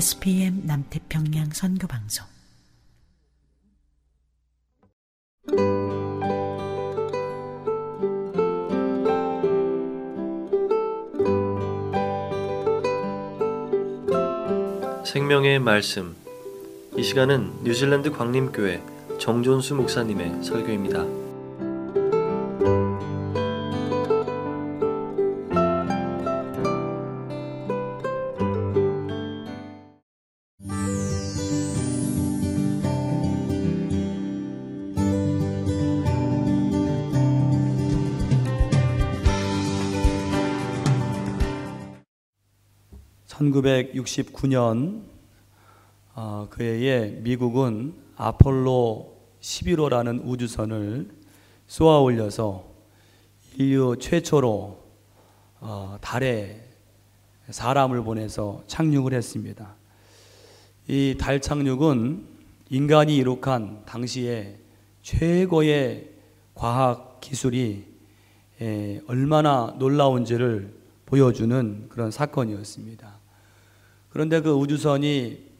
SPM 남태평양 선교방송 생명의 말씀 이 시간은 뉴질랜드 광림교회 정존수 목사님의 설교입니다. (1969년) 어, 그 해에 미국은 아폴로 11호라는 우주선을 쏘아 올려서 인류 최초로 어, 달에 사람을 보내서 착륙을 했습니다. 이 달 착륙은 인간이 이룩한 당시에 최고의 과학 기술이 에, 얼마나 놀라운지를 보여주는 그런 사건이었습니다. 그런데 그 우주선이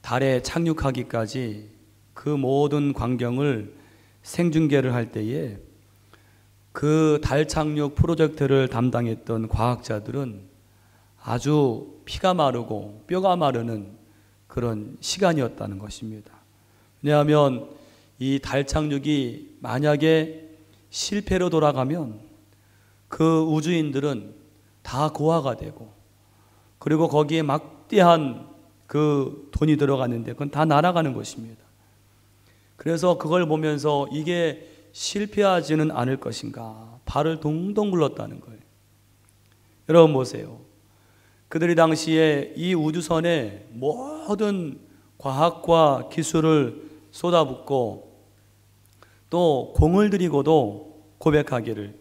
달에 착륙하기까지 그 모든 광경을 생중계를 할 때에 그 달 착륙 프로젝트를 담당했던 과학자들은 아주 피가 마르고 뼈가 마르는 그런 시간이었다는 것입니다. 왜냐하면 이 달 착륙이 만약에 실패로 돌아가면 그 우주인들은 다 고아가 되고 그리고 거기에 막 대한 그 돈이 들어갔는데 그건 다 날아가는 것입니다. 그래서 그걸 보면서 이게 실패하지는 않을 것인가 발을 동동 굴렀다는 거예요. 여러분 보세요. 그들이 당시에 이 우주선에 모든 과학과 기술을 쏟아붓고 또 공을 들이고도 고백하기를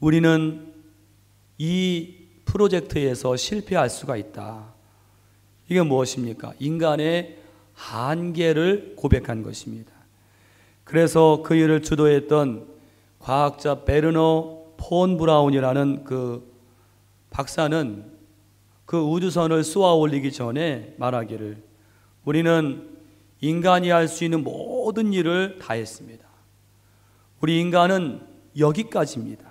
우리는 이 프로젝트에서 실패할 수가 있다. 이게 무엇입니까? 인간의 한계를 고백한 것입니다. 그래서 그 일을 주도했던 과학자 베르너 폰 브라운이라는 그 박사는 그 우주선을 쏘아 올리기 전에 말하기를 우리는 인간이 할 수 있는 모든 일을 다 했습니다. 우리 인간은 여기까지입니다.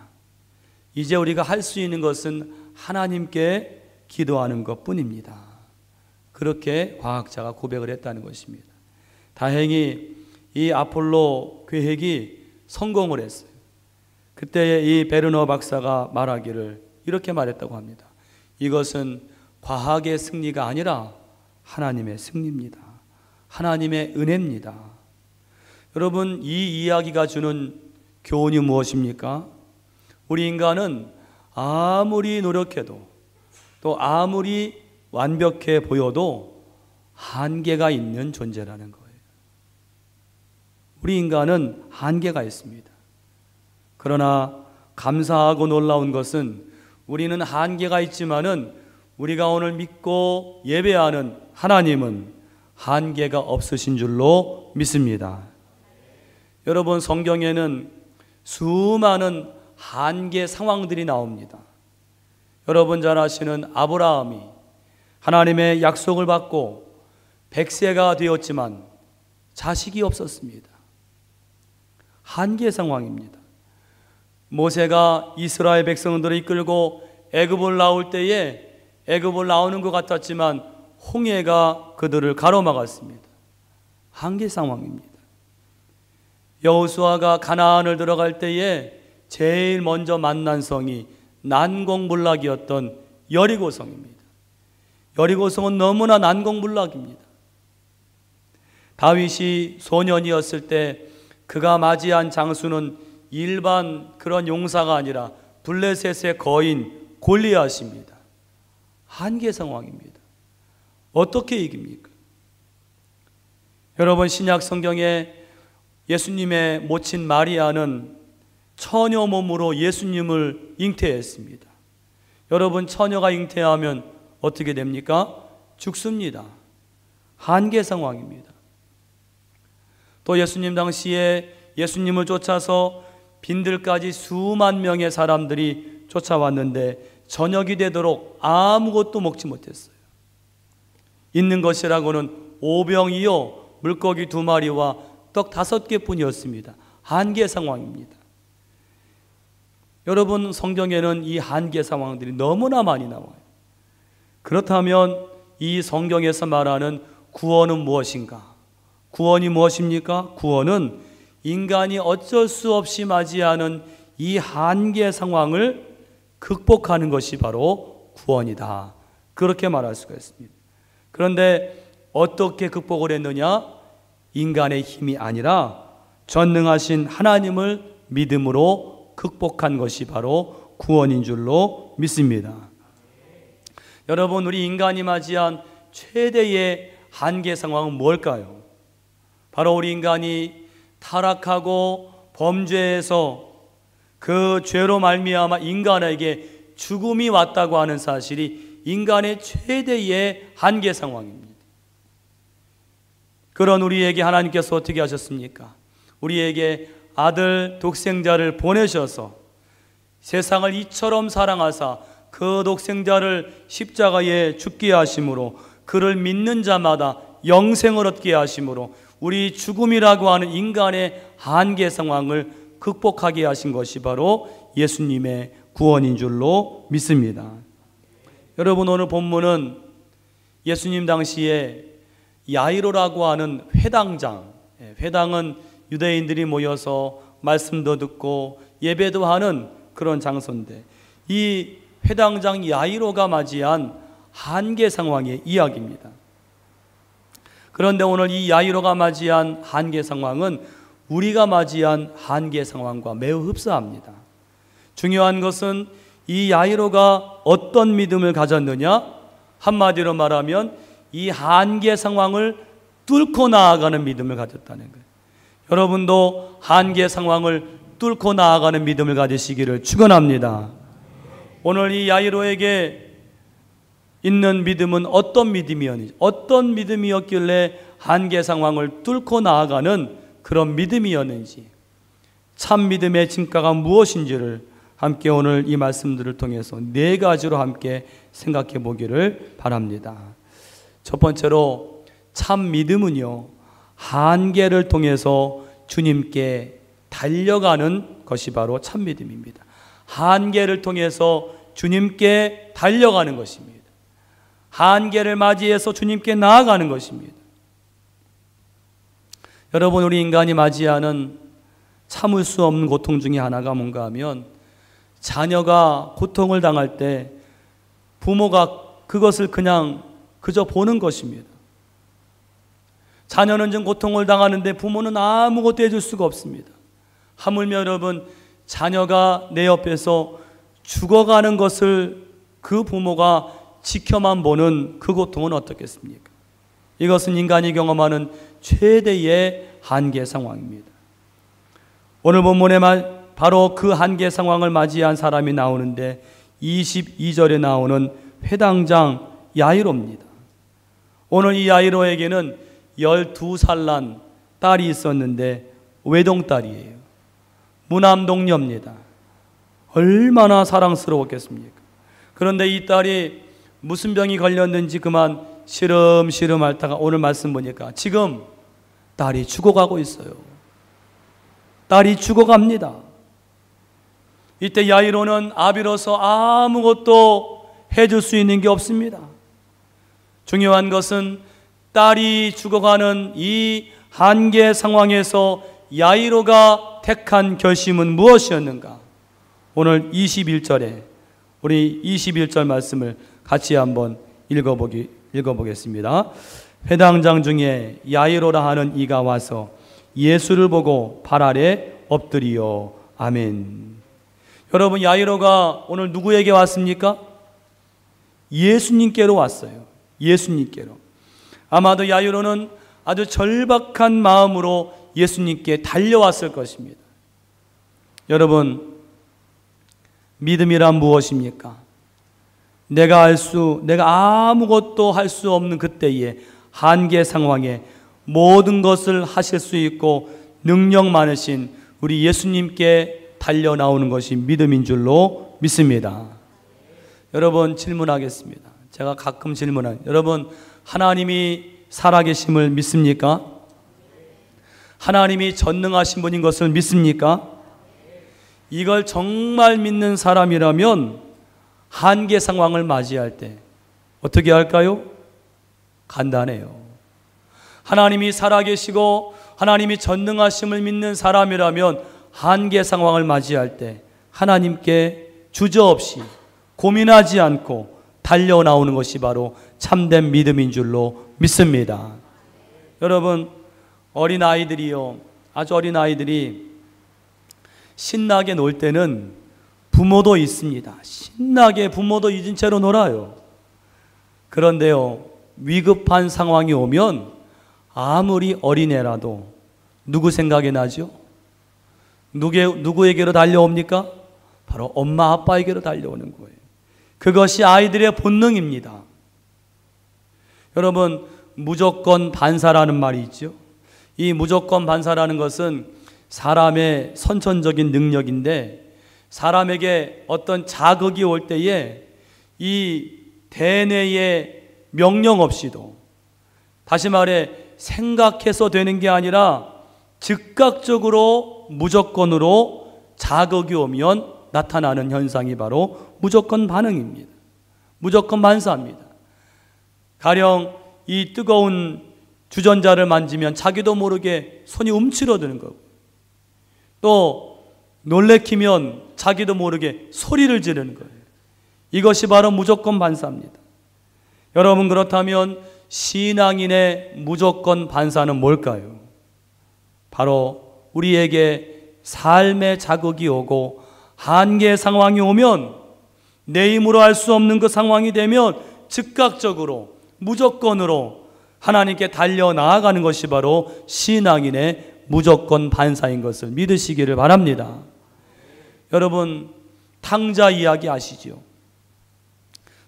이제 우리가 할 수 있는 것은 하나님께 기도하는 것 뿐입니다. 그렇게 과학자가 고백을 했다는 것입니다. 다행히 이 아폴로 계획이 성공을 했어요. 그때 이 베르너 박사가 말하기를 이렇게 말했다고 합니다. 이것은 과학의 승리가 아니라 하나님의 승리입니다. 하나님의 은혜입니다. 여러분, 이 이야기가 주는 교훈이 무엇입니까? 우리 인간은 아무리 노력해도 또 아무리 완벽해 보여도 한계가 있는 존재라는 거예요. 우리 인간은 한계가 있습니다. 그러나 감사하고 놀라운 것은 우리는 한계가 있지만은 우리가 오늘 믿고 예배하는 하나님은 한계가 없으신 줄로 믿습니다. 여러분 성경에는 수많은 한계 상황들이 나옵니다. 여러분 잘 아시는 아브라함이 하나님의 약속을 받고 백세가 되었지만 자식이 없었습니다. 한계 상황입니다. 모세가 이스라엘 백성들을 이끌고 애굽을 나올 때에 애굽을 나오는 것 같았지만 홍해가 그들을 가로막았습니다. 한계 상황입니다. 여호수아가 가나안을 들어갈 때에 제일 먼저 만난 성이 난공불락이었던 여리고 성입니다. 여리고성은 너무나 난공불락입니다. 다윗이 소년이었을 때 그가 맞이한 장수는 일반 그런 용사가 아니라 블레셋의 거인 골리앗입니다. 한계 상황입니다. 어떻게 이깁니까? 여러분 신약 성경에 예수님의 모친 마리아는 처녀 몸으로 예수님을 잉태했습니다. 여러분 처녀가 잉태하면 어떻게 됩니까? 죽습니다. 한계 상황입니다. 또 예수님 당시에 예수님을 쫓아서 빈들까지 수만 명의 사람들이 쫓아왔는데 저녁이 되도록 아무것도 먹지 못했어요. 있는 것이라고는 오병이요 물고기 두 마리와 떡 다섯 개뿐이었습니다. 한계 상황입니다. 여러분 성경에는 이 한계 상황들이 너무나 많이 나와요. 그렇다면 이 성경에서 말하는 구원은 무엇인가? 구원이 무엇입니까? 구원은 인간이 어쩔 수 없이 맞이하는 이 한계 상황을 극복하는 것이 바로 구원이다. 그렇게 말할 수가 있습니다. 그런데 어떻게 극복을 했느냐? 인간의 힘이 아니라 전능하신 하나님을 믿음으로 극복한 것이 바로 구원인 줄로 믿습니다. 여러분, 우리 인간이 맞이한 최대의 한계 상황은 뭘까요? 바로 우리 인간이 타락하고 범죄해서 그 죄로 말미암아 인간에게 죽음이 왔다고 하는 사실이 인간의 최대의 한계 상황입니다. 그런 우리에게 하나님께서 어떻게 하셨습니까? 우리에게 아들 독생자를 보내셔서 세상을 이처럼 사랑하사 그 독생자를 십자가에 죽게 하심으로 그를 믿는 자마다 영생을 얻게 하심으로 우리 죽음이라고 하는 인간의 한계 상황을 극복하게 하신 것이 바로 예수님의 구원인 줄로 믿습니다. 여러분 오늘 본문은 예수님 당시에 야이로라고 하는 회당장, 예, 회당은 유대인들이 모여서 말씀도 듣고 예배도 하는 그런 장소인데 이 회당장 야이로가 맞이한 한계 상황의 이야기입니다. 그런데 오늘 이 야이로가 맞이한 한계 상황은 우리가 맞이한 한계 상황과 매우 흡사합니다. 중요한 것은 이 야이로가 어떤 믿음을 가졌느냐? 한마디로 말하면 이 한계 상황을 뚫고 나아가는 믿음을 가졌다는 거예요. 여러분도 한계 상황을 뚫고 나아가는 믿음을 가지시기를 축원합니다. 오늘 이 야이로에게 있는 믿음은 어떤 믿음이었는지, 어떤 믿음이었길래 한계 상황을 뚫고 나아가는 그런 믿음이었는지, 참 믿음의 진가가 무엇인지를 함께 오늘 이 말씀들을 통해서 네 가지로 함께 생각해 보기를 바랍니다. 첫 번째로 참 믿음은요, 한계를 통해서 주님께 달려가는 것이 바로 참 믿음입니다. 한계를 통해서 주님께 달려가는 것입니다. 한계를 맞이해서 주님께 나아가는 것입니다. 여러분, 우리 인간이 맞이하는 참을 수 없는 고통 중에 하나가 뭔가 하면 자녀가 고통을 당할 때 부모가 그것을 그냥 그저 보는 것입니다. 자녀는 좀 고통을 당하는데 부모는 아무것도 해줄 수가 없습니다. 하물며 여러분, 자녀가 내 옆에서 죽어가는 것을 그 부모가 지켜만 보는 그 고통은 어떻겠습니까? 이것은 인간이 경험하는 최대의 한계 상황입니다. 오늘 본문에 바로 그 한계 상황을 맞이한 사람이 나오는데 22절에 나오는 회당장 야이로입니다. 오늘 이 야이로에게는 12살 난 딸이 있었는데 외동딸이에요. 무남동녀입니다. 얼마나 사랑스러웠겠습니까? 그런데 이 딸이 무슨 병이 걸렸는지 그만 시름시름 앓다가 오늘 말씀 보니까 지금 딸이 죽어가고 있어요. 딸이 죽어갑니다. 이때 야이로는 아비로서 아무것도 해줄 수 있는 게 없습니다. 중요한 것은 딸이 죽어가는 이 한계 상황에서 야이로가 택한 결심은 무엇이었는가? 오늘 21절에 우리 21절 말씀을 같이 한번 읽어보기, 읽어보겠습니다. 회당장 중에 야이로라 하는 이가 와서 예수를 보고 발 아래 엎드리요. 아멘. 여러분, 야이로가 오늘 누구에게 왔습니까? 예수님께로 왔어요. 예수님께로. 아마도 야이로는 아주 절박한 마음으로 예수님께 달려왔을 것입니다. 여러분, 믿음이란 무엇입니까? 내가 할 수, 내가 아무것도 할 수 없는 그때에 한계 상황에 모든 것을 하실 수 있고 능력 많으신 우리 예수님께 달려 나오는 것이 믿음인 줄로 믿습니다. 여러분 질문하겠습니다. 제가 가끔 질문한 여러분 하나님이 살아계심을 믿습니까? 하나님이 전능하신 분인 것을 믿습니까? 이걸 정말 믿는 사람이라면 한계 상황을 맞이할 때 어떻게 할까요? 간단해요. 하나님이 살아계시고 하나님이 전능하심을 믿는 사람이라면 한계 상황을 맞이할 때 하나님께 주저없이 고민하지 않고 달려 나오는 것이 바로 참된 믿음인 줄로 믿습니다. 여러분, 어린 아이들이요. 아주 어린 아이들이 신나게 놀 때는 부모도 있습니다. 신나게 부모도 잊은 채로 놀아요. 그런데요, 위급한 상황이 오면 아무리 어린애라도 누구 생각이 나죠? 누구, 누구에게로 달려옵니까? 바로 엄마 아빠에게로 달려오는 거예요. 그것이 아이들의 본능입니다. 여러분, 무조건 반사라는 말이 있죠. 이 무조건 반사라는 것은 사람의 선천적인 능력인데 사람에게 어떤 자극이 올 때에 이 대뇌의 명령 없이도 다시 말해 생각해서 되는 게 아니라 즉각적으로 무조건으로 자극이 오면 나타나는 현상이 바로 무조건 반응입니다. 무조건 반사입니다. 가령 이 뜨거운 주전자를 만지면 자기도 모르게 손이 움츠러드는 거고 또 놀래키면 자기도 모르게 소리를 지르는 거예요. 이것이 바로 무조건 반사입니다. 여러분 그렇다면 신앙인의 무조건 반사는 뭘까요? 바로 우리에게 삶의 자극이 오고 한계 상황이 오면 내 힘으로 할 수 없는 그 상황이 되면 즉각적으로 무조건으로 하나님께 달려 나아가는 것이 바로 신앙인의 무조건 반사인 것을 믿으시기를 바랍니다. 여러분 탕자 이야기 아시지요?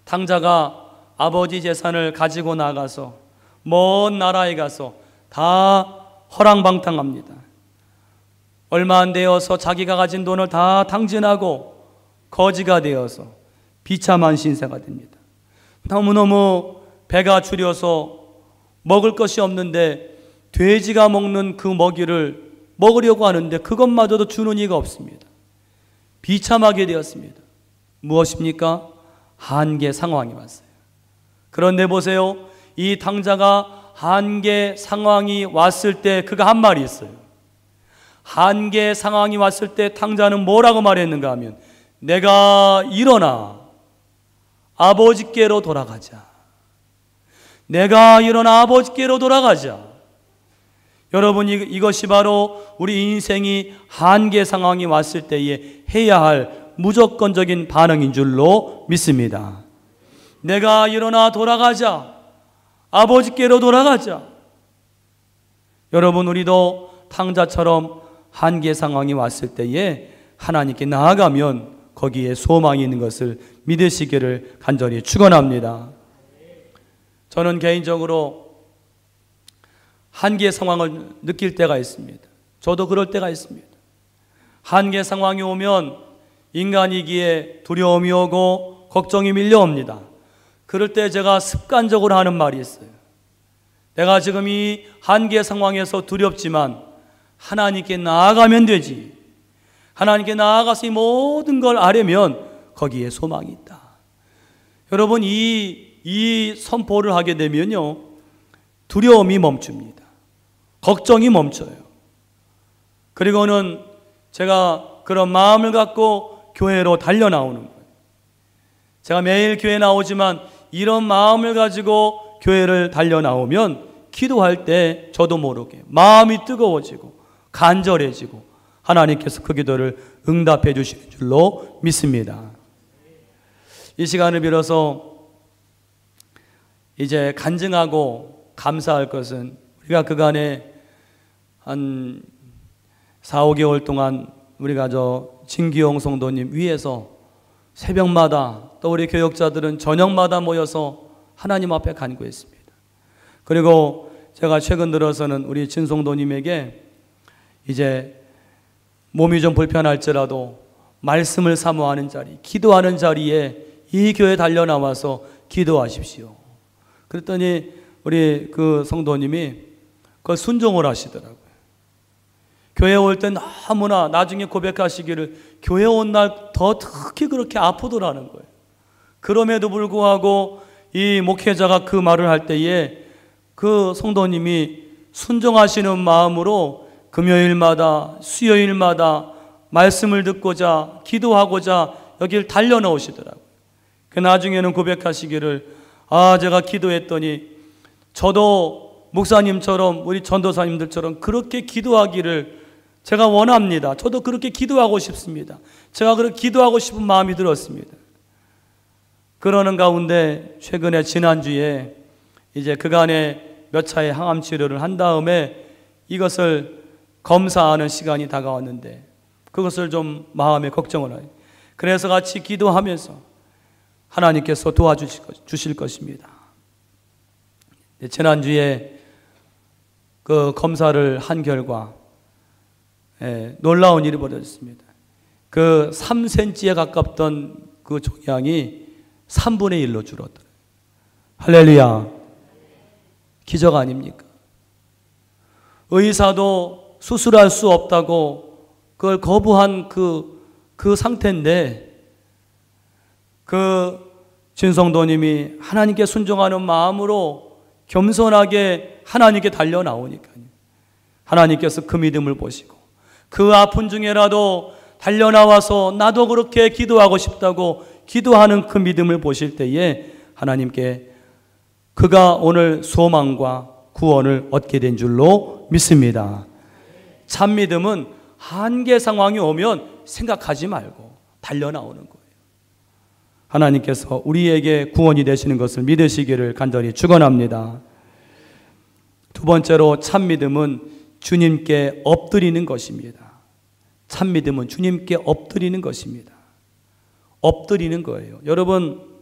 탕자가 아버지 재산을 가지고 나가서 먼 나라에 가서 다 허랑방탕합니다. 얼마 안 되어서 자기가 가진 돈을 다 탕진하고 거지가 되어서 비참한 신세가 됩니다. 너무너무 배가 줄여서 먹을 것이 없는데 돼지가 먹는 그 먹이를 먹으려고 하는데 그것마저도 주는 이가 없습니다. 비참하게 되었습니다. 무엇입니까? 한계 상황이 왔어요. 그런데 보세요. 이 탕자가 한계 상황이 왔을 때 그가 한 말이 있어요. 한계 상황이 왔을 때 탕자는 뭐라고 말했는가 하면 내가 일어나 아버지께로 돌아가자. 내가 일어나 아버지께로 돌아가자. 여러분 이것이 바로 우리 인생이 한계 상황이 왔을 때에 해야 할 무조건적인 반응인 줄로 믿습니다. 내가 일어나 돌아가자. 아버지께로 돌아가자. 여러분, 우리도 탕자처럼 한계 상황이 왔을 때에 하나님께 나아가면 거기에 소망이 있는 것을 믿으시기를 간절히 축원합니다. 저는 개인적으로 한계 상황을 느낄 때가 있습니다. 저도 그럴 때가 있습니다. 한계 상황이 오면 인간이기에 두려움이 오고 걱정이 밀려옵니다. 그럴 때 제가 습관적으로 하는 말이 있어요. 내가 지금 이 한계 상황에서 두렵지만 하나님께 나아가면 되지. 하나님께 나아가서 이 모든 걸 아려면 거기에 소망이 있다. 여러분, 이 이 선포를 하게 되면요. 두려움이 멈춥니다. 걱정이 멈춰요. 그리고는 제가 그런 마음을 갖고 교회로 달려 나오는 거예요. 제가 매일 교회 나오지만 이런 마음을 가지고 교회를 달려 나오면 기도할 때 저도 모르게 마음이 뜨거워지고 간절해지고 하나님께서 그 기도를 응답해 주시는 줄로 믿습니다. 이 시간을 빌어서 이제 간증하고 감사할 것은 우리가 그간에 한 4, 5개월 동안 우리가 저 진기용 성도님 위에서 새벽마다 또 우리 교역자들은 저녁마다 모여서 하나님 앞에 간구했습니다. 그리고 제가 최근 들어서는 우리 진성도님에게 이제 몸이 좀 불편할지라도 말씀을 사모하는 자리, 기도하는 자리에 이 교회 달려 나와서 기도하십시오. 그랬더니 우리 그 성도님이 그 순종을 하시더라고요. 교회 올 때 너무나 나중에 고백하시기를 교회 온 날 더 특히 그렇게 아프더라는 거예요. 그럼에도 불구하고 이 목회자가 그 말을 할 때에 그 성도님이 순종하시는 마음으로 금요일마다 수요일마다 말씀을 듣고자 기도하고자 여길 달려 나오시더라고요. 그 나중에는 고백하시기를 아 제가 기도했더니 저도 목사님처럼 우리 전도사님들처럼 그렇게 기도하기를 제가 원합니다. 저도 그렇게 기도하고 싶습니다. 제가 그렇게 기도하고 싶은 마음이 들었습니다. 그러는 가운데 최근에 지난주에 이제 그간에 몇 차례 항암 치료를 한 다음에 이것을 검사하는 시간이 다가왔는데 그것을 좀 마음에 걱정을 해요. 그래서 같이 기도하면서 하나님께서 도와주실 것입니다. 네, 지난주에 그 검사를 한 결과 예, 놀라운 일이 벌어졌습니다. 그 3cm에 가깝던 그 종양이 3분의 1로 줄었더라. 할렐루야. 기적 아닙니까? 의사도 수술할 수 없다고 그걸 거부한 그, 그 상태인데 그 진성도님이 하나님께 순종하는 마음으로 겸손하게 하나님께 달려 나오니까요. 하나님께서 그 믿음을 보시고 그 아픈 중에라도 달려 나와서 나도 그렇게 기도하고 싶다고 기도하는 그 믿음을 보실 때에 하나님께 그가 오늘 소망과 구원을 얻게 된 줄로 믿습니다. 참 믿음은 한계 상황이 오면 생각하지 말고 달려 나오는 거예요. 하나님께서 우리에게 구원이 되시는 것을 믿으시기를 간절히 축원합니다. 두 번째로 참 믿음은 주님께 엎드리는 것입니다. 참 믿음은 주님께 엎드리는 것입니다. 엎드리는 거예요. 여러분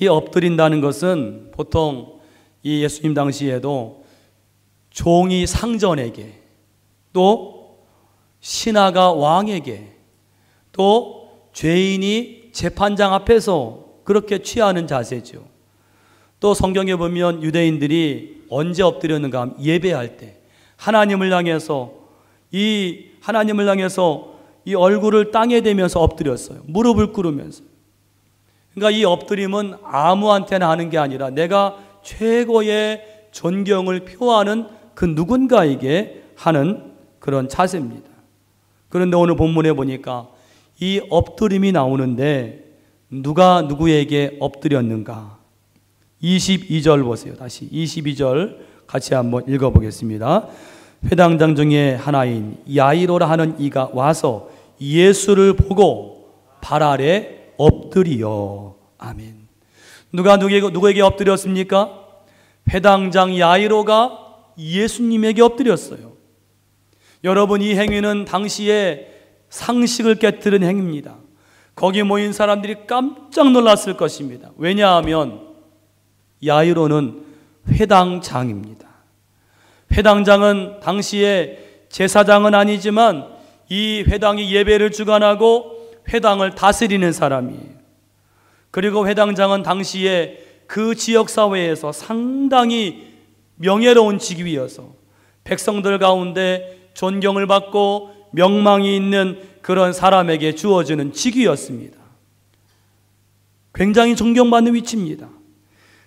이 엎드린다는 것은 보통 이 예수님 당시에도 종이 상전에게 또 신하가 왕에게 또 죄인이 재판장 앞에서 그렇게 취하는 자세죠. 또 성경에 보면 유대인들이 언제 엎드렸는가 예배할 때 하나님을 향해서 이 하나님을 향해서 이 얼굴을 땅에 대면서 엎드렸어요. 무릎을 꿇으면서. 그러니까 이 엎드림은 아무한테나 하는 게 아니라 내가 최고의 존경을 표하는 그 누군가에게 하는 그런 자세입니다. 그런데 오늘 본문에 보니까 이 엎드림이 나오는데 누가 누구에게 엎드렸는가? 22절 보세요. 다시 22절 같이 한번 읽어보겠습니다. 회당장 중에 하나인 야이로라 하는 이가 와서 예수를 보고 발 아래 엎드리어. 아멘. 누가 누구에게, 누구에게 엎드렸습니까? 회당장 야이로가 예수님에게 엎드렸어요. 여러분 이 행위는 당시에 상식을 깨뜨린 행위입니다. 거기 모인 사람들이 깜짝 놀랐을 것입니다. 왜냐하면 야이로는 회당장입니다. 회당장은 당시에 제사장은 아니지만 이 회당이 예배를 주관하고 회당을 다스리는 사람이에요. 그리고 회당장은 당시에 그 지역 사회에서 상당히 명예로운 직위여서 백성들 가운데 존경을 받고 명망이 있는 그런 사람에게 주어지는 직위였습니다. 굉장히 존경받는 위치입니다.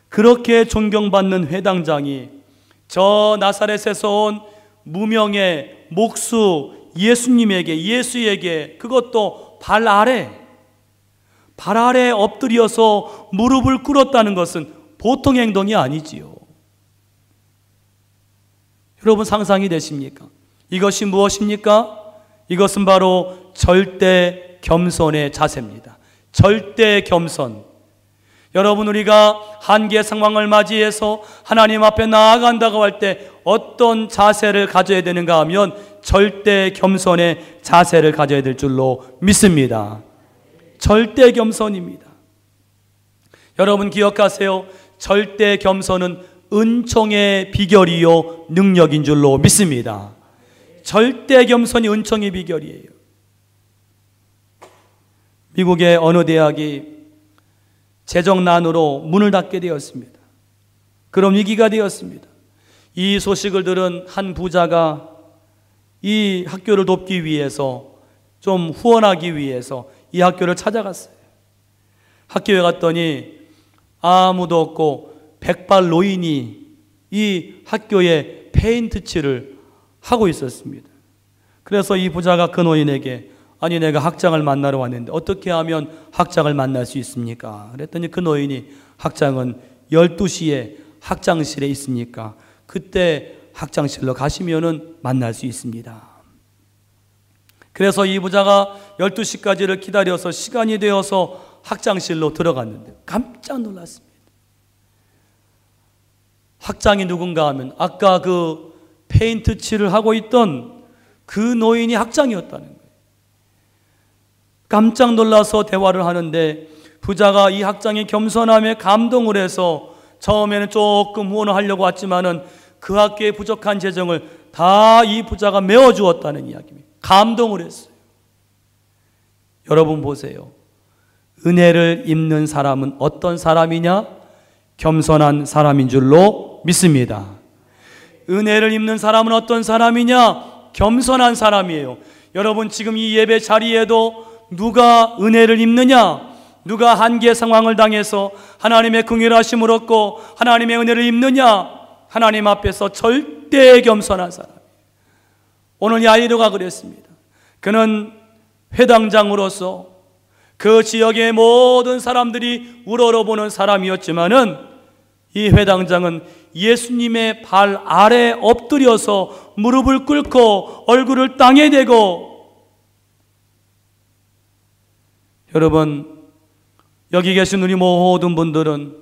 그렇게 존경받는 회당장이 저 나사렛에서 온 무명의 목수 예수님에게 예수에게 그것도 발 아래 발 아래 엎드려서 무릎을 꿇었다는 것은 보통 행동이 아니지요. 여러분 상상이 되십니까? 이것이 무엇입니까? 이것은 바로 절대 겸손의 자세입니다. 절대 겸손. 여러분 우리가 한계 상황을 맞이해서 하나님 앞에 나아간다고 할 때 어떤 자세를 가져야 되는가 하면 절대 겸손의 자세를 가져야 될 줄로 믿습니다. 절대 겸손입니다. 여러분 기억하세요. 절대 겸손은 은총의 비결이요 능력인 줄로 믿습니다. 절대 겸손이 은총의 비결이에요. 미국의 어느 대학이 재정난으로 문을 닫게 되었습니다. 그런 위기가 되었습니다. 이 소식을 들은 한 부자가 이 학교를 돕기 위해서 좀 후원하기 위해서 이 학교를 찾아갔어요. 학교에 갔더니 아무도 없고 백발 노인이 이 학교에 페인트 칠을 하고 있었습니다. 그래서 이 부자가 그 노인에게 아니 내가 학장을 만나러 왔는데 어떻게 하면 학장을 만날 수 있습니까? 그랬더니 그 노인이 학장은 12시에 학장실에 있으니까 그때 학장실로 가시면은 만날 수 있습니다. 그래서 이 부자가 12시까지를 기다려서 시간이 되어서 학장실로 들어갔는데 깜짝 놀랐습니다. 학장이 누군가 하면 아까 그 페인트 칠을 하고 있던 그 노인이 학장이었다는. 깜짝 놀라서 대화를 하는데 부자가 이 학장의 겸손함에 감동을 해서 처음에는 조금 후원을 하려고 왔지만은 그 학교의 부족한 재정을 다 이 부자가 메워주었다는 이야기입니다. 감동을 했어요. 여러분 보세요. 은혜를 입는 사람은 어떤 사람이냐? 겸손한 사람인 줄로 믿습니다. 은혜를 입는 사람은 어떤 사람이냐? 겸손한 사람이에요. 여러분 지금 이 예배 자리에도 누가 은혜를 입느냐? 누가 한계 상황을 당해서 하나님의 긍휼하심을 얻고 하나님의 은혜를 입느냐? 하나님 앞에서 절대 겸손한 사람. 오늘 야이로가 그랬습니다. 그는 회당장으로서 그 지역의 모든 사람들이 우러러보는 사람이었지만은 이 회당장은 예수님의 발 아래 엎드려서 무릎을 꿇고 얼굴을 땅에 대고 여러분 여기 계신 우리 모든 분들은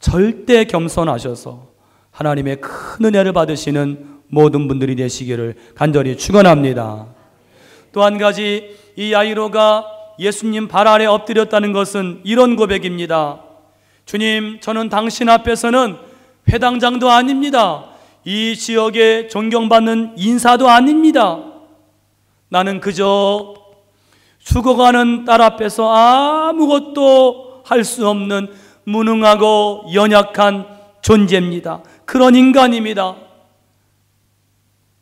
절대 겸손하셔서 하나님의 큰 은혜를 받으시는 모든 분들이 되시기를 간절히 축원합니다. 또 한 가지 이 야이로가 예수님 발 아래 엎드렸다는 것은 이런 고백입니다. 주님, 저는 당신 앞에서는 회당장도 아닙니다. 이 지역에 존경받는 인사도 아닙니다. 나는 그저 죽어가는 딸 앞에서 아무것도 할 수 없는 무능하고 연약한 존재입니다. 그런 인간입니다.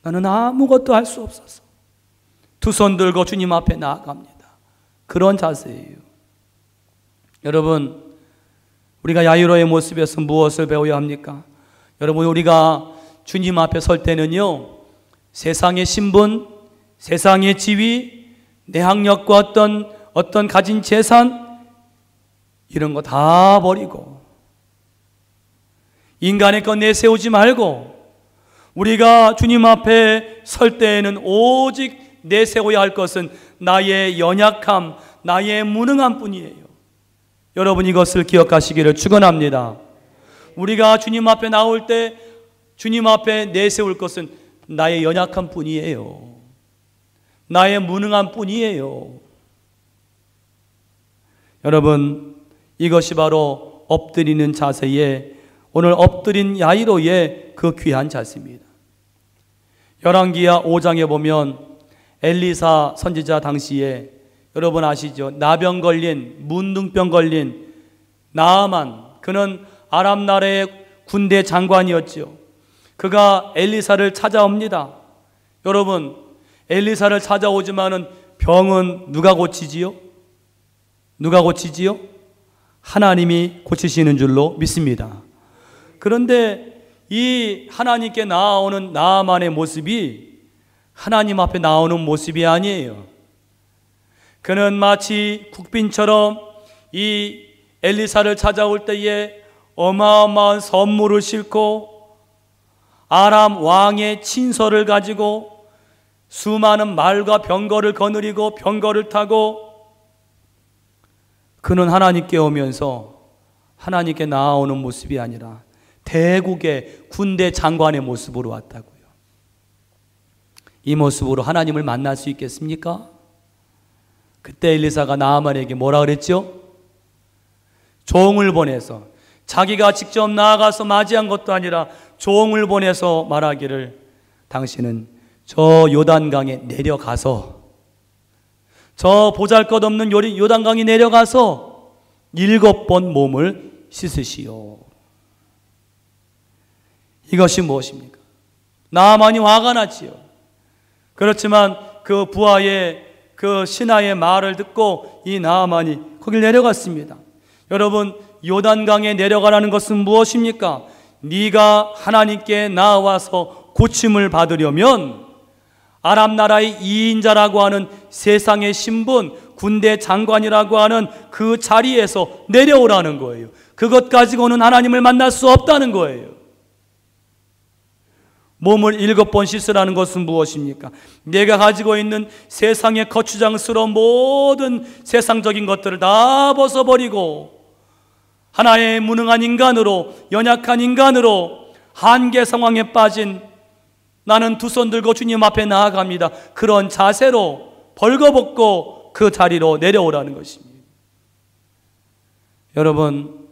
나는 아무것도 할 수 없어서 두 손 들고 주님 앞에 나아갑니다. 그런 자세예요. 여러분, 우리가 야유로의 모습에서 무엇을 배워야 합니까? 여러분, 우리가 주님 앞에 설 때는요, 세상의 신분, 세상의 지위, 내 학력과 어떤 어떤 가진 재산 이런 거 다 버리고 인간의 것 내세우지 말고 우리가 주님 앞에 설 때에는 오직 내세워야 할 것은 나의 연약함, 나의 무능함 뿐이에요. 여러분 이것을 기억하시기를 축원합니다. 우리가 주님 앞에 나올 때 주님 앞에 내세울 것은 나의 연약함 뿐이에요. 나의 무능함 뿐이에요. 여러분, 이것이 바로 엎드리는 자세에 오늘 엎드린 야이로의 그 귀한 자세입니다. 열왕기야 5장에 보면 엘리사 선지자 당시에 여러분 아시죠? 나병 걸린 문둥병 걸린 나아만 그는 아람 나라의 군대 장관이었죠. 그가 엘리사를 찾아옵니다. 여러분 엘리사를 찾아오지만은 병은 누가 고치지요? 누가 고치지요? 하나님이 고치시는 줄로 믿습니다. 그런데 이 하나님께 나오는 나만의 모습이 하나님 앞에 나오는 모습이 아니에요. 그는 마치 국빈처럼 이 엘리사를 찾아올 때에 어마어마한 선물을 싣고 아람 왕의 친서를 가지고 수많은 말과 병거를 거느리고 병거를 타고 그는 하나님께 오면서 하나님께 나아오는 모습이 아니라 대국의 군대 장관의 모습으로 왔다고요. 이 모습으로 하나님을 만날 수 있겠습니까? 그때 엘리사가 나아만에게 뭐라 그랬죠? 종을 보내서 자기가 직접 나아가서 맞이한 것도 아니라 종을 보내서 말하기를 당신은 저 요단강에 내려가서 저 보잘것없는 요단강에 내려가서 일곱 번 몸을 씻으시오. 이것이 무엇입니까? 나만이 화가 났지요. 그렇지만 그 부하의 그 신하의 말을 듣고 이 나만이 거길 내려갔습니다. 여러분 요단강에 내려가라는 것은 무엇입니까? 네가 하나님께 나와서 고침을 받으려면 아랍 나라의 이인자라고 하는 세상의 신분, 군대 장관이라고 하는 그 자리에서 내려오라는 거예요. 그것 가지고는 하나님을 만날 수 없다는 거예요. 몸을 일곱 번 씻으라는 것은 무엇입니까? 내가 가지고 있는 세상의 거추장스러운 모든 세상적인 것들을 다 벗어버리고 하나의 무능한 인간으로 연약한 인간으로 한계 상황에 빠진 나는 두 손 들고 주님 앞에 나아갑니다. 그런 자세로 벌거벗고 그 자리로 내려오라는 것입니다. 여러분,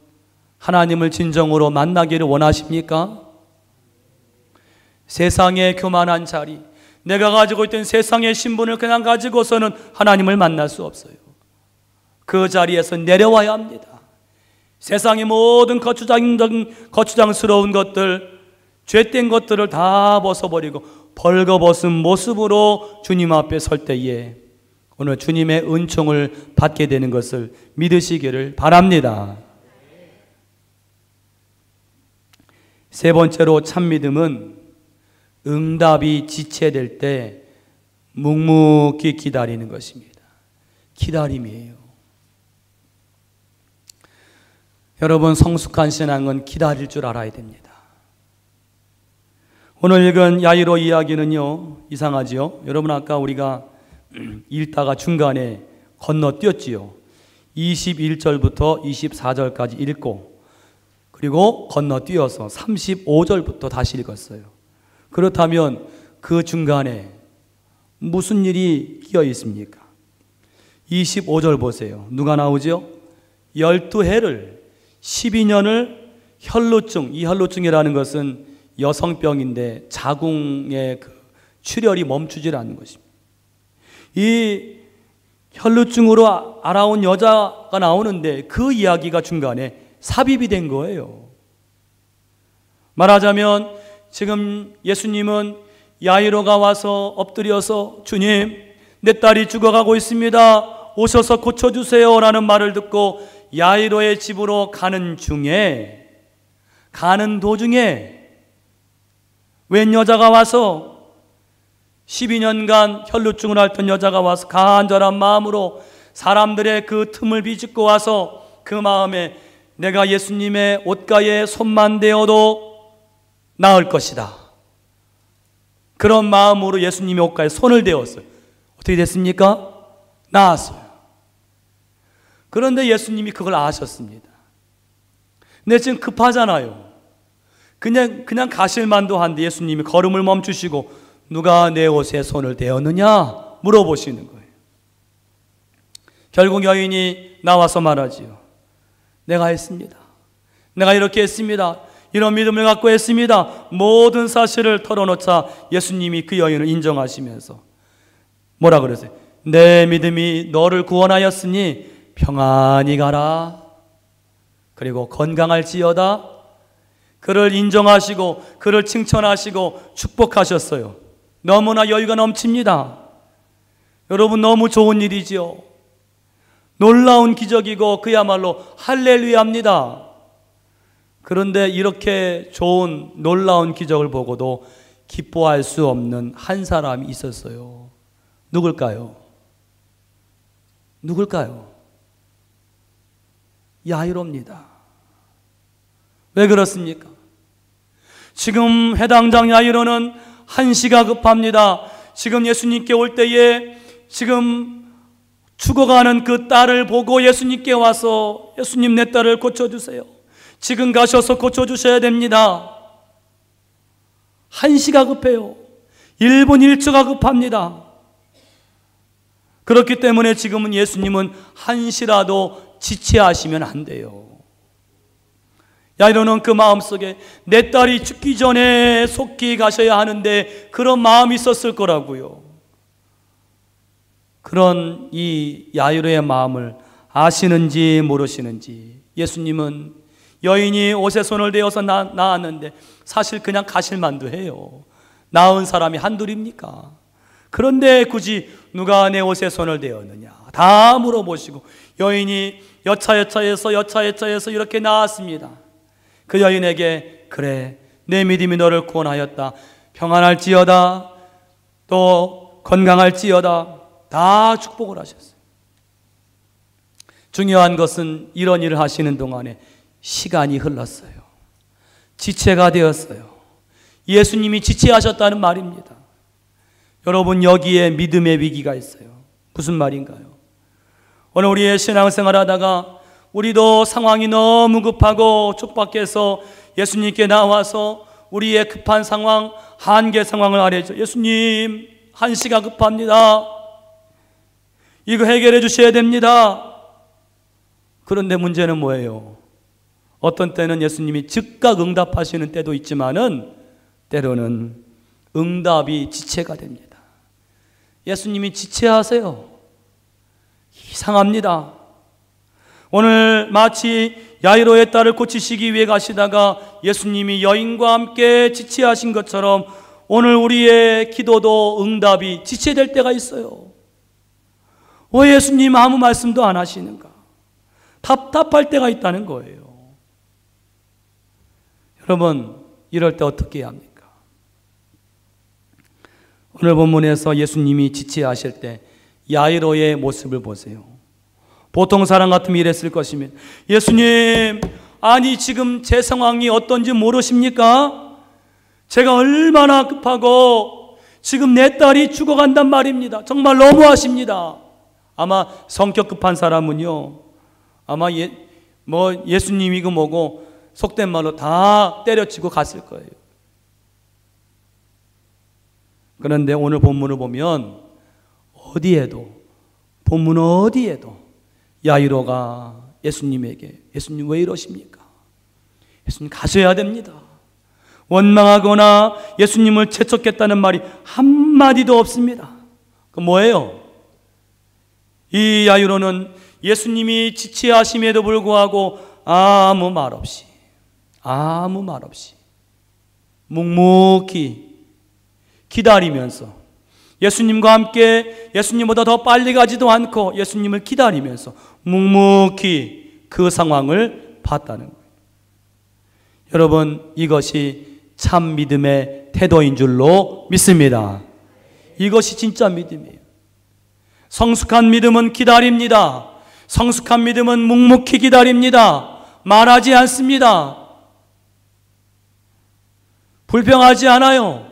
하나님을 진정으로 만나기를 원하십니까? 세상의 교만한 자리, 내가 가지고 있던 세상의 신분을 그냥 가지고서는 하나님을 만날 수 없어요. 그 자리에서 내려와야 합니다. 세상의 모든 거추장적인 거추장스러운 것들, 죄된 것들을 다 벗어버리고 벌거벗은 모습으로 주님 앞에 설 때에 오늘 주님의 은총을 받게 되는 것을 믿으시기를 바랍니다. 세 번째로 참 믿음은 응답이 지체될 때 묵묵히 기다리는 것입니다. 기다림이에요. 여러분 성숙한 신앙은 기다릴 줄 알아야 됩니다. 오늘 읽은 야이로 이야기는요 이상하지요. 여러분 아까 우리가 읽다가 중간에 건너뛰었지요. 21절부터 24절까지 읽고 그리고 건너뛰어서 35절부터 다시 읽었어요. 그렇다면 그 중간에 무슨 일이 끼어 있습니까? 25절 보세요. 누가 나오죠? 12해를 12년을 혈루증, 이 혈루증이라는 것은 여성병인데 자궁의 그 출혈이 멈추질 않는 것입니다. 이 혈루증으로 알아온 여자가 나오는데 그 이야기가 중간에 삽입이 된 거예요. 말하자면 지금 예수님은 야이로가 와서 엎드려서 주님, 내 딸이 죽어가고 있습니다. 오셔서 고쳐주세요. 라는 말을 듣고 야이로의 집으로 가는 중에 가는 도중에 웬 여자가 와서 12년간 혈루증을 앓던 여자가 와서 간절한 마음으로 사람들의 그 틈을 비집고 와서 그 마음에 내가 예수님의 옷가에 손만 대어도 나을 것이다. 그런 마음으로 예수님의 옷가에 손을 대었어요. 어떻게 됐습니까? 나았어요. 그런데 예수님이 그걸 아셨습니다. 근데 지금 급하잖아요. 그냥, 그냥 가실만도 한데 예수님이 걸음을 멈추시고 누가 내 옷에 손을 대었느냐? 물어보시는 거예요. 결국 여인이 나와서 말하지요. 내가 했습니다. 내가 이렇게 했습니다. 이런 믿음을 갖고 했습니다. 모든 사실을 털어놓자 예수님이 그 여인을 인정하시면서 뭐라 그러세요? 내 믿음이 너를 구원하였으니 평안히 가라. 그리고 건강할지어다. 그를 인정하시고 그를 칭찬하시고 축복하셨어요. 너무나 여유가 넘칩니다. 여러분 너무 좋은 일이지요. 놀라운 기적이고 그야말로 할렐루야입니다. 그런데 이렇게 좋은 놀라운 기적을 보고도 기뻐할 수 없는 한 사람이 있었어요. 누굴까요? 누굴까요? 야이로입니다. 왜 그렇습니까? 지금 해당 장 야이로는 한시가 급합니다. 지금 예수님께 올 때에 지금 죽어가는 그 딸을 보고 예수님께 와서 예수님 내 딸을 고쳐주세요. 지금 가셔서 고쳐주셔야 됩니다. 한시가 급해요. 1분 1초가 급합니다. 그렇기 때문에 지금은 예수님은 한시라도 지체하시면 안 돼요. 야이로는 그 마음속에 내 딸이 죽기 전에 속히 가셔야 하는데 그런 마음이 있었을 거라고요. 그런 이 야이로의 마음을 아시는지 모르시는지 예수님은 여인이 옷에 손을 대어서 나, 나았는데 사실 그냥 가실만도 해요. 나은 사람이 한둘입니까? 그런데 굳이 누가 내 옷에 손을 대었느냐? 다 물어보시고 여인이 여차여차해서 여차여차해서 이렇게 나왔습니다. 그 여인에게 그래 내 믿음이 너를 구원하였다. 평안할지어다. 또 건강할지어다. 다 축복을 하셨어요. 중요한 것은 이런 일을 하시는 동안에 시간이 흘렀어요. 지체가 되었어요. 예수님이 지체하셨다는 말입니다. 여러분 여기에 믿음의 위기가 있어요. 무슨 말인가요? 오늘 우리의 신앙생활 하다가 우리도 상황이 너무 급하고 촉박해서 예수님께 나와서 우리의 급한 상황, 한계 상황을 아뢰죠. 예수님, 한시가 급합니다. 이거 해결해 주셔야 됩니다. 그런데 문제는 뭐예요? 어떤 때는 예수님이 즉각 응답하시는 때도 있지만은 때로는 응답이 지체가 됩니다. 예수님이 지체하세요. 이상합니다. 오늘 마치 야이로의 딸을 고치시기 위해 가시다가 예수님이 여인과 함께 지체하신 것처럼 오늘 우리의 기도도 응답이 지체될 때가 있어요. 왜 예수님 아무 말씀도 안 하시는가? 답답할 때가 있다는 거예요. 여러분, 이럴 때 어떻게 해야 합니까? 오늘 본문에서 예수님이 지체하실 때 야이로의 모습을 보세요. 보통 사람 같으면 이랬을 것이면 예수님, 아니 지금 제 상황이 어떤지 모르십니까? 제가 얼마나 급하고 지금 내 딸이 죽어간단 말입니다. 정말 너무하십니다. 아마 성격 급한 사람은요, 아마 예, 뭐 예수님이고 뭐고 속된 말로 다 때려치고 갔을 거예요. 그런데 오늘 본문을 보면 어디에도 본문 어디에도 야이로가 예수님에게 예수님 왜 이러십니까? 예수님 가셔야 됩니다. 원망하거나 예수님을 채찍겠다는 말이 한마디도 없습니다. 그 뭐예요? 이 야이로는 예수님이 지체하심에도 불구하고 아무 말 없이 아무 말 없이 묵묵히 기다리면서 예수님과 함께 예수님보다 더 빨리 가지도 않고 예수님을 기다리면서 묵묵히 그 상황을 봤다는 거예요. 여러분, 이것이 참 믿음의 태도인 줄로 믿습니다. 이것이 진짜 믿음이에요. 성숙한 믿음은 기다립니다. 성숙한 믿음은 묵묵히 기다립니다. 말하지 않습니다. 불평하지 않아요.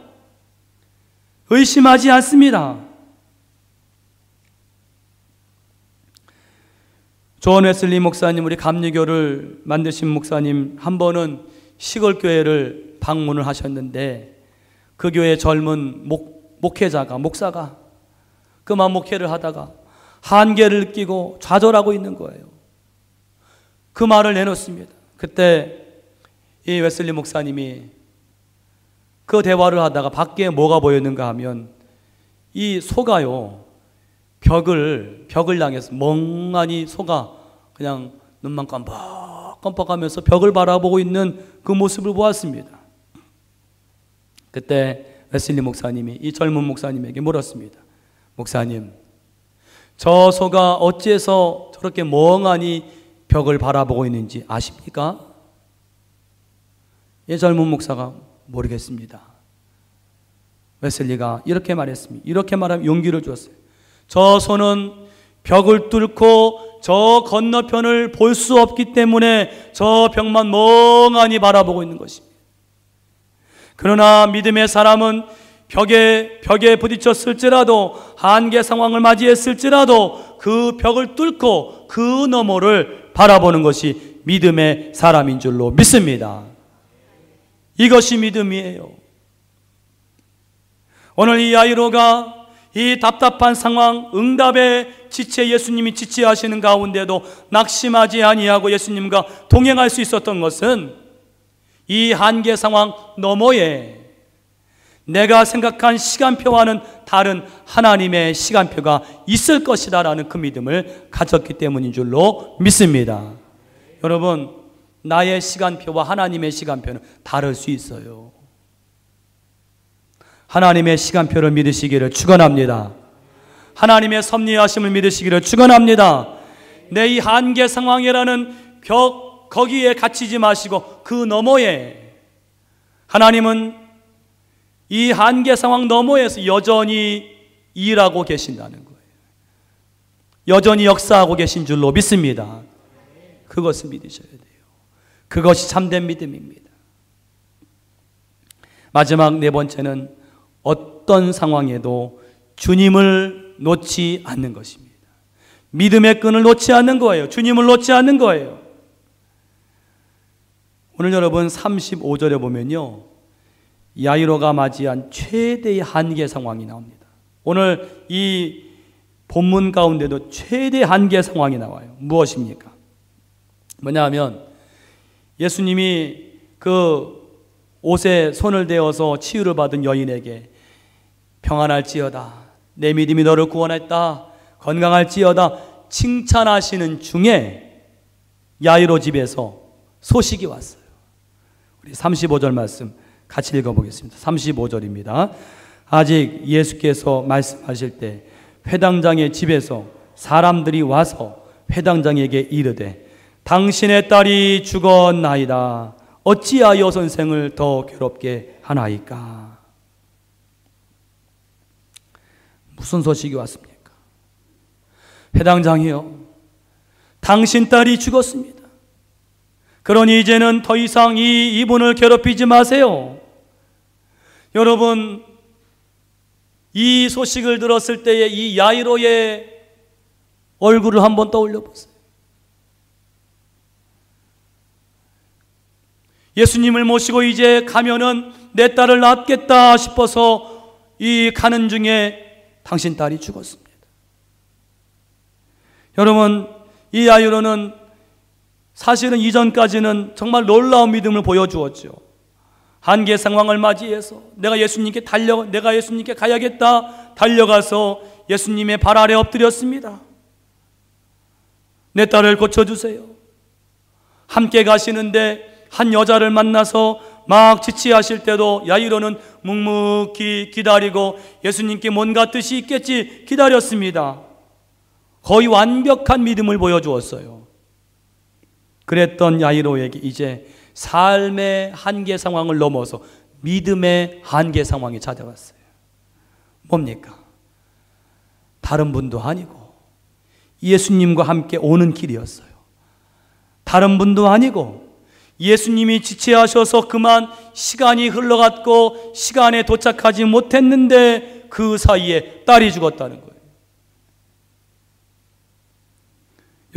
의심하지 않습니다. 조원 웨슬리 목사님, 우리 감리교를 만드신 목사님 한 번은 시골 교회를 방문을 하셨는데 그 교회 젊은 목, 목회자가 목사가 그만 목회를 하다가 한계를 느끼고 좌절하고 있는 거예요. 그 말을 내놓습니다. 그때 이 웨슬리 목사님이 그 대화를 하다가 밖에 뭐가 보였는가 하면 이 소가요 벽을 벽을 향해서 멍하니 소가 그냥 눈만 깜빡 깜빡하면서 벽을 바라보고 있는 그 모습을 보았습니다. 그때 웨슬리 목사님이 이 젊은 목사님에게 물었습니다. 목사님, 저 소가 어째서 저렇게 멍하니 벽을 바라보고 있는지 아십니까? 예, 젊은 목사가 모르겠습니다. 웨슬리가 이렇게 말했습니다. 이렇게 말하면 용기를 주었어요. 저 소는 벽을 뚫고 저 건너편을 볼 수 없기 때문에 저 벽만 멍하니 바라보고 있는 것입니다. 그러나 믿음의 사람은 벽에 벽에 부딪혔을지라도 한계 상황을 맞이했을지라도 그 벽을 뚫고 그 너머를 바라보는 것이 믿음의 사람인 줄로 믿습니다. 이것이 믿음이에요. 오늘 이 아이로가 이 답답한 상황, 응답에 지체 예수님이 지체하시는 가운데도 낙심하지 아니하고 예수님과 동행할 수 있었던 것은 이 한계 상황 너머에 내가 생각한 시간표와는 다른 하나님의 시간표가 있을 것이다라는 그 믿음을 가졌기 때문인 줄로 믿습니다. 여러분, 나의 시간표와 하나님의 시간표는 다를 수 있어요. 하나님의 시간표를 믿으시기를 축원합니다. 하나님의 섭리하심을 믿으시기를 축원합니다. 내 이 한계 상황이라는 벽 거기에 갇히지 마시고 그 너머에 하나님은 이 한계 상황 너머에서 여전히 일하고 계신다는 거예요. 여전히 역사하고 계신 줄로 믿습니다. 그것을 믿으셔야 돼요. 그것이 참된 믿음입니다. 마지막 네 번째는 어떤 상황에도 주님을 놓지 않는 것입니다. 믿음의 끈을 놓지 않는 거예요. 주님을 놓지 않는 거예요. 오늘 여러분 35절에 보면요. 야이로가 맞이한 최대의 한계 상황이 나옵니다. 오늘 이 본문 가운데도 최대 한계 상황이 나와요. 무엇입니까? 뭐냐 하면 예수님이 그 옷에 손을 대어서 치유를 받은 여인에게 평안할지어다. 내 믿음이 너를 구원했다. 건강할지어다. 칭찬하시는 중에 야이로 집에서 소식이 왔어요. 우리 35절 말씀 같이 읽어보겠습니다. 35절입니다. 아직 예수께서 말씀하실 때 회당장의 집에서 사람들이 와서 회당장에게 이르되 당신의 딸이 죽었나이다. 어찌하여 선생을 더 괴롭게 하나이까? 무슨 소식이 왔습니까? 회당장이요. 당신 딸이 죽었습니다. 그러니 이제는 더 이상 이 이분을 괴롭히지 마세요. 여러분, 이 소식을 들었을 때의 이 야이로의 얼굴을 한번 떠올려 보세요. 예수님을 모시고 이제 가면은 내 딸을 낳겠다 싶어서 이 가는 중에 당신 딸이 죽었습니다. 여러분, 이 아이로는 사실은 이전까지는 정말 놀라운 믿음을 보여주었죠. 한계 상황을 맞이해서 내가 예수님께 달려, 내가 예수님께 가야겠다 달려가서 예수님의 발 아래 엎드렸습니다. 내 딸을 고쳐주세요. 함께 가시는데 한 여자를 만나서 막 지치하실 때도 야이로는 묵묵히 기다리고 예수님께 뭔가 뜻이 있겠지 기다렸습니다. 거의 완벽한 믿음을 보여주었어요. 그랬던 야이로에게 이제 삶의 한계 상황을 넘어서 믿음의 한계 상황이 찾아왔어요. 뭡니까? 다른 분도 아니고 예수님과 함께 오는 길이었어요. 다른 분도 아니고 예수님이 지체하셔서 그만 시간이 흘러갔고 시간에 도착하지 못했는데 그 사이에 딸이 죽었다는 거예요.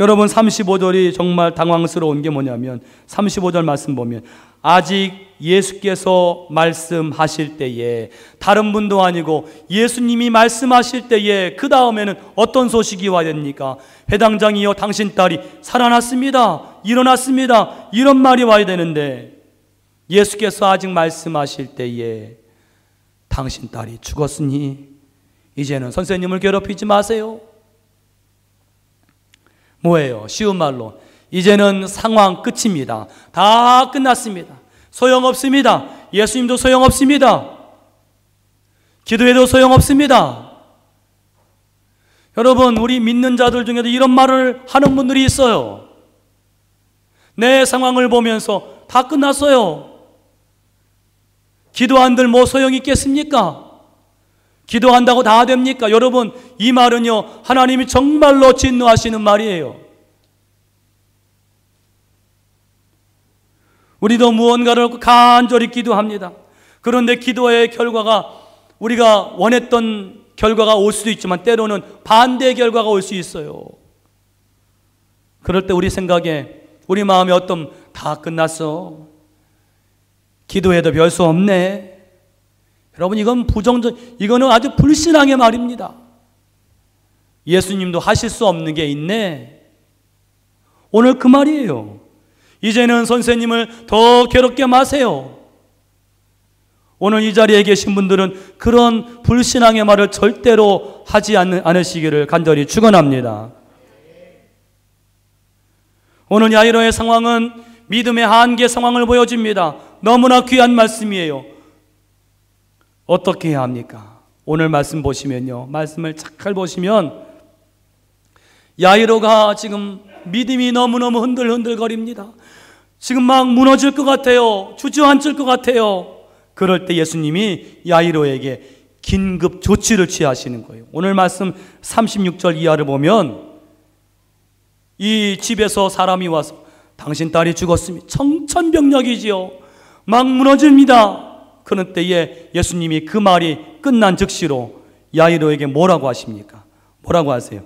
여러분 35절이 정말 당황스러운 게 뭐냐면 35절 말씀 보면 아직 예수께서 말씀하실 때에 다른 분도 아니고 예수님이 말씀하실 때에 그 다음에는 어떤 소식이 와야 됩니까? 회당장이여 당신 딸이 살아났습니다. 일어났습니다. 이런 말이 와야 되는데 예수께서 아직 말씀하실 때에 당신 딸이 죽었으니 이제는 선생님을 괴롭히지 마세요. 뭐예요? 쉬운 말로 이제는 상황 끝입니다. 다 끝났습니다. 소용없습니다. 예수님도 소용없습니다. 기도해도 소용없습니다. 여러분, 우리 믿는 자들 중에도 이런 말을 하는 분들이 있어요. 내 상황을 보면서 다 끝났어요. 기도한들 뭐 소용 있겠습니까? 기도한다고 다 됩니까? 여러분, 이 말은요, 하나님이 정말로 진노하시는 말이에요. 우리도 무언가를 간절히 기도합니다. 그런데 기도의 결과가 우리가 원했던 결과가 올 수도 있지만 때로는 반대 결과가 올 수 있어요. 그럴 때 우리 생각에 우리 마음에 어떤 다 끝났어. 기도해도 별 수 없네. 여러분 이건 부정적 이거는 아주 불신앙의 말입니다. 예수님도 하실 수 없는 게 있네. 오늘 그 말이에요. 이제는 선생님을 더 괴롭게 마세요. 오늘 이 자리에 계신 분들은 그런 불신앙의 말을 절대로 하지 않으시기를 간절히 축원합니다. 오늘 야이로의 상황은 믿음의 한계 상황을 보여줍니다. 너무나 귀한 말씀이에요. 어떻게 해야 합니까? 오늘 말씀 보시면요. 말씀을 착잘 보시면 야이로가 지금 믿음이 너무너무 흔들흔들거립니다. 지금 막 무너질 것 같아요. 주저앉을 것 같아요. 그럴 때 예수님이 야이로에게 긴급 조치를 취하시는 거예요. 오늘 말씀 36절 이하를 보면 이 집에서 사람이 와서 당신 딸이 죽었으니 청천벽력이지요. 막 무너집니다. 그런 때에 예수님이 그 말이 끝난 즉시로 야이로에게 뭐라고 하십니까? 뭐라고 하세요?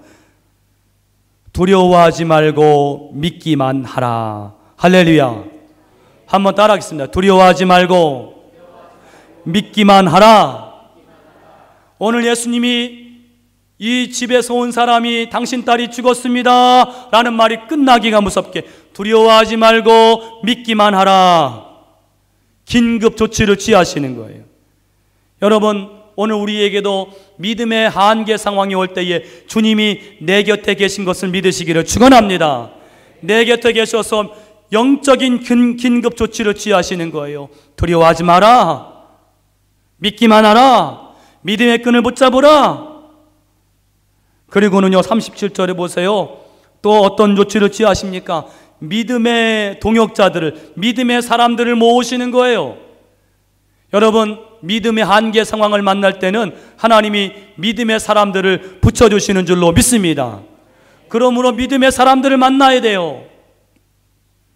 두려워하지 말고 믿기만 하라. 할렐루야. 한번 따라하겠습니다. 두려워하지 말고 믿기만 하라. 오늘 예수님이 이 집에서 온 사람이 당신 딸이 죽었습니다. 라는 말이 끝나기가 무섭게 두려워하지 말고 믿기만 하라. 긴급 조치를 취하시는 거예요. 여러분, 오늘 우리에게도 믿음의 한계 상황이 올 때에 주님이 내 곁에 계신 것을 믿으시기를 축원합니다. 내 곁에 계셔서 영적인 긴급 조치를 취하시는 거예요. 두려워하지 마라. 믿기만 하라. 믿음의 끈을 붙잡으라. 그리고는요, 37절에 보세요. 또 어떤 조치를 취하십니까? 믿음의 동역자들을, 믿음의 사람들을 모으시는 거예요. 여러분, 믿음의 한계 상황을 만날 때는 하나님이 믿음의 사람들을 붙여주시는 줄로 믿습니다. 그러므로 믿음의 사람들을 만나야 돼요.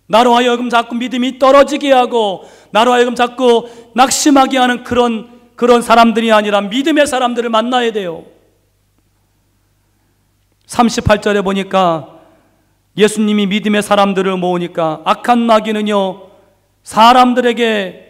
나로 하여금 자꾸 믿음이 떨어지게 하고, 나로 하여금 자꾸 낙심하게 하는 그런 그런 사람들이 아니라 믿음의 사람들을 만나야 돼요. 38절에 보니까 예수님이 믿음의 사람들을 모으니까 악한 마귀는요, 사람들에게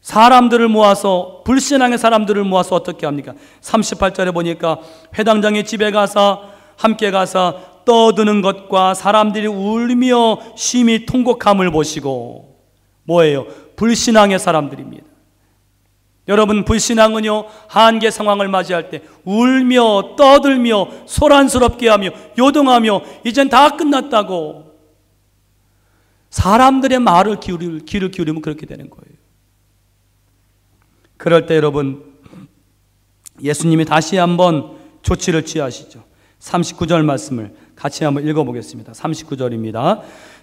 사람들을 모아서 불신앙의 사람들을 모아서 어떻게 합니까? 38절에 보니까 회당장의 집에 가서 함께 가서 떠드는 것과 사람들이 울며 심히 통곡함을 보시고 뭐예요? 불신앙의 사람들입니다. 여러분 불신앙은요 한계 상황을 맞이할 때 울며 떠들며 소란스럽게 하며 요동하며 이젠 다 끝났다고 사람들의 말을 기울일, 귀를 기울이면 그렇게 되는 거예요. 그럴 때 여러분 예수님이 다시 한번 조치를 취하시죠. 39절 말씀을 같이 한번 읽어보겠습니다. 39절입니다.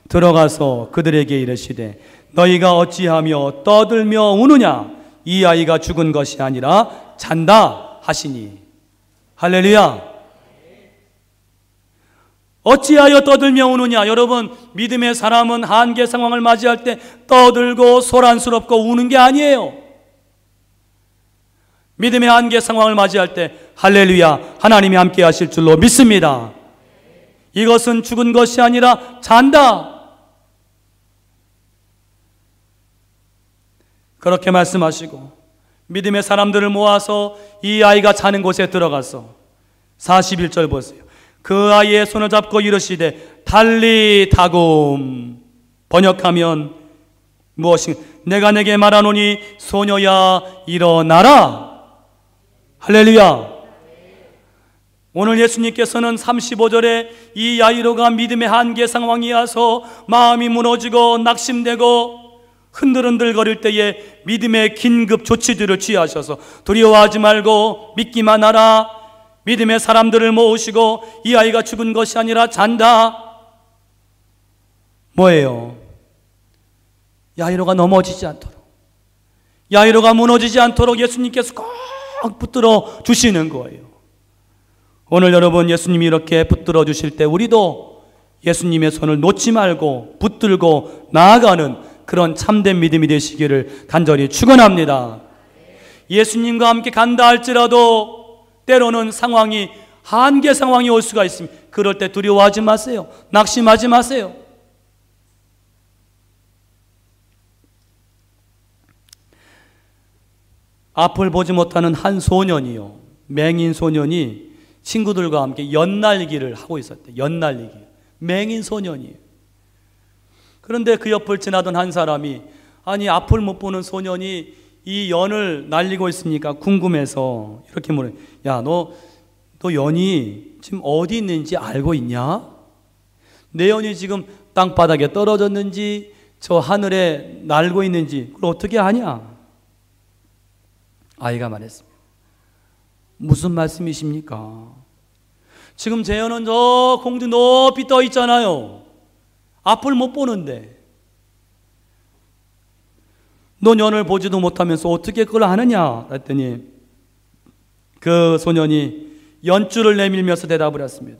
들어가서 그들에게 이르시되 너희가 어찌하며 떠들며 우느냐 이 아이가 죽은 것이 아니라 잔다 하시니 할렐루야. 어찌하여 떠들며 우느냐? 여러분, 믿음의 사람은 한계 상황을 맞이할 때 떠들고 소란스럽고 우는 게 아니에요. 믿음의 한계 상황을 맞이할 때 할렐루야, 하나님이 함께 하실 줄로 믿습니다. 이것은 죽은 것이 아니라 잔다. 그렇게 말씀하시고 믿음의 사람들을 모아서 이 아이가 자는 곳에 들어가서 41절 보세요. 그 아이의 손을 잡고 이르시되 달리 다곰 번역하면 무엇인 내가 내게 말하노니 소녀야 일어나라 할렐루야 오늘 예수님께서는 35절에 이 야이로가 믿음의 한계 상황이 와서 마음이 무너지고 낙심되고 흔들흔들 거릴 때에 믿음의 긴급 조치들을 취하셔서 두려워하지 말고 믿기만 하라. 믿음의 사람들을 모으시고 이 아이가 죽은 것이 아니라 잔다. 뭐예요? 야이로가 넘어지지 않도록 야이로가 무너지지 않도록 예수님께서 꼭 붙들어 주시는 거예요. 오늘 여러분 예수님이 이렇게 붙들어 주실 때 우리도 예수님의 손을 놓지 말고 붙들고 나아가는 그런 참된 믿음이 되시기를 간절히 축원합니다. 예수님과 함께 간다 할지라도 때로는 상황이 한계 상황이 올 수가 있습니다. 그럴 때 두려워하지 마세요. 낙심하지 마세요. 앞을 보지 못하는 한 소년이요. 맹인 소년이 친구들과 함께 연날기를 하고 있었대. 연날리기. 맹인 소년이에요. 그런데 그 옆을 지나던 한 사람이 아니 앞을 못 보는 소년이 이 연을 날리고 있으니까 궁금해서 이렇게 물어. 야, 너, 너 연이 지금 어디 있는지 알고 있냐? 내 연이 지금 땅바닥에 떨어졌는지 저 하늘에 날고 있는지 그걸 어떻게 아냐? 아이가 말했습니다. 무슨 말씀이십니까? 지금 제 연은 저 공주 높이 떠 있잖아요. 앞을 못 보는데. 넌 연을 보지도 못하면서 어떻게 그걸 하느냐? 했더니 그 소년이 연줄을 내밀면서 대답을 했습니다.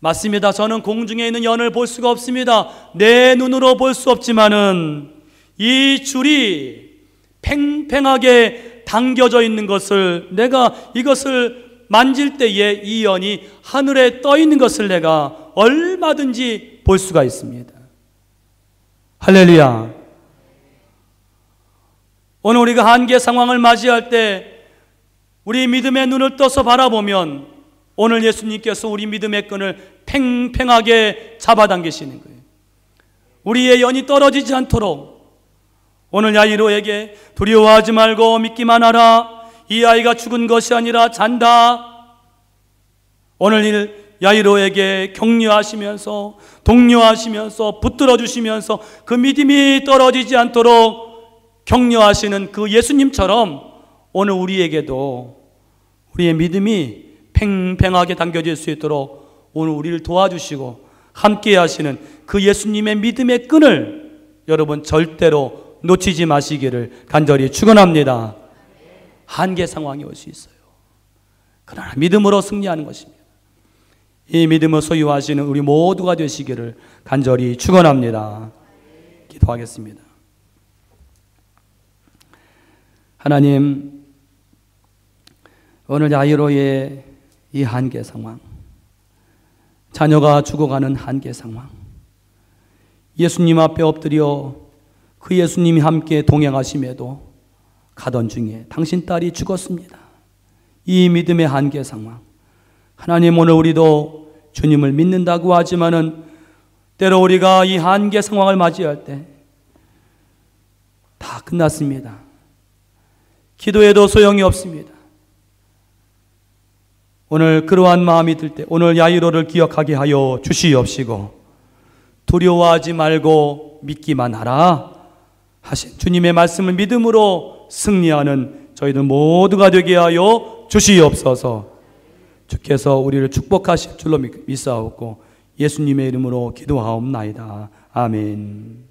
맞습니다. 저는 공중에 있는 연을 볼 수가 없습니다. 내 눈으로 볼 수 없지만은 이 줄이 팽팽하게 당겨져 있는 것을 내가 이것을 만질 때에 이 연이 하늘에 떠 있는 것을 내가 얼마든지 볼 수가 있습니다. 할렐루야. 오늘 우리가 한계 상황을 맞이할 때 우리 믿음의 눈을 떠서 바라보면 오늘 예수님께서 우리 믿음의 끈을 팽팽하게 잡아당기시는 거예요. 우리의 연이 떨어지지 않도록 오늘 야이로에게 두려워하지 말고 믿기만 하라. 이 아이가 죽은 것이 아니라 잔다. 오늘 일 야이로에게 격려하시면서 독려하시면서 붙들어 주시면서 그 믿음이 떨어지지 않도록 격려하시는 그 예수님처럼 오늘 우리에게도 우리의 믿음이 팽팽하게 당겨질 수 있도록 오늘 우리를 도와주시고 함께 하시는 그 예수님의 믿음의 끈을 여러분 절대로 놓치지 마시기를 간절히 축원합니다. 한계 상황이 올 수 있어요. 그러나 믿음으로 승리하는 것입니다. 이 믿음을 소유하시는 우리 모두가 되시기를 간절히 축원합니다. 기도하겠습니다. 하나님 오늘 야이로의 이 한계 상황 자녀가 죽어가는 한계 상황 예수님 앞에 엎드려 그 예수님이 함께 동행하심에도 가던 중에 당신 딸이 죽었습니다. 이 믿음의 한계 상황. 하나님 오늘 우리도 주님을 믿는다고 하지만은 때로 우리가 이 한계 상황을 맞이할 때 다 끝났습니다. 기도해도 소용이 없습니다. 오늘 그러한 마음이 들 때 오늘 야이로를 기억하게 하여 주시옵시고 두려워하지 말고 믿기만 하라. 하신 주님의 말씀을 믿음으로 승리하는 저희들 모두가 되게 하여 주시옵소서. 주께서 우리를 축복하실 줄로 믿사옵고 예수님의 이름으로 기도하옵나이다. 아멘.